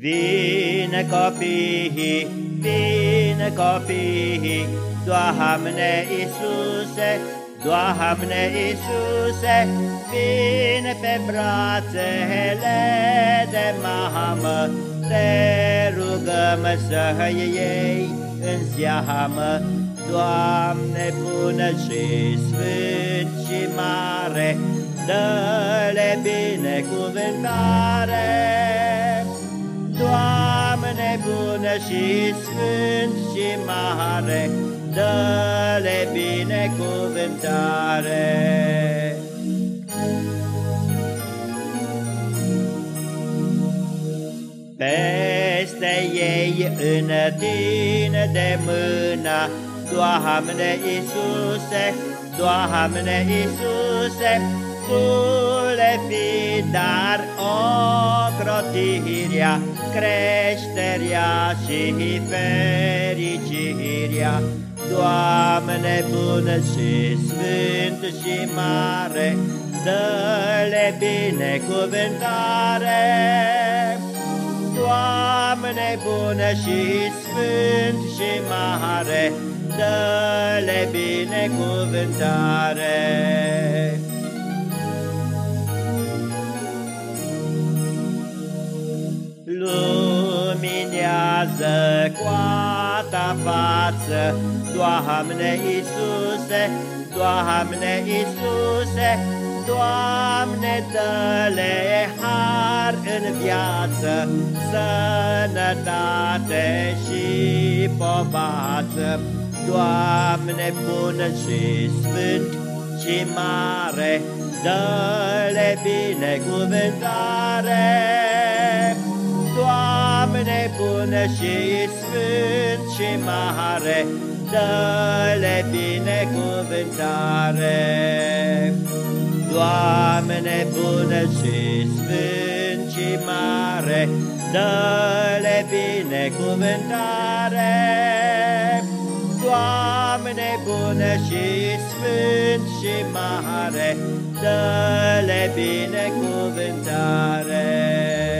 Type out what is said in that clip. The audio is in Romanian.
Vine copiii, vine copiii, Doamne Iisuse, Doamne Iisuse, vine pe brațele de mamă, Te rugăm să iei în seamă, Doamne bună și sfânt și mare, Dă-le binecuvântare. Și sfânt și mare, Dă-le binecuvântare. Peste ei în tine de mână, Doamne Iisuse, Doamne Iisuse, Tu le fi dar ocrotirea, creșterea și fericirea. Doamne bun și sfânt și mare, Dă-le binecuvântare. Doamne bună și sfânt și mare, Dă-le binecuvântare. Luminează cu ta față, Doamne Iisuse, Doamne Iisuse, Doamne, dă-le har în viață, sănătate și povață. Doamne, bun și sfânt și mare, dă-le binecuvântare. Doamne, bun și sfânt și mare, dă-le binecuvântare. Doamne, bună și sfânt și mare, dă-le binecuvântare. Doamne, bună și sfânt și mare, dă-le binecuvântare.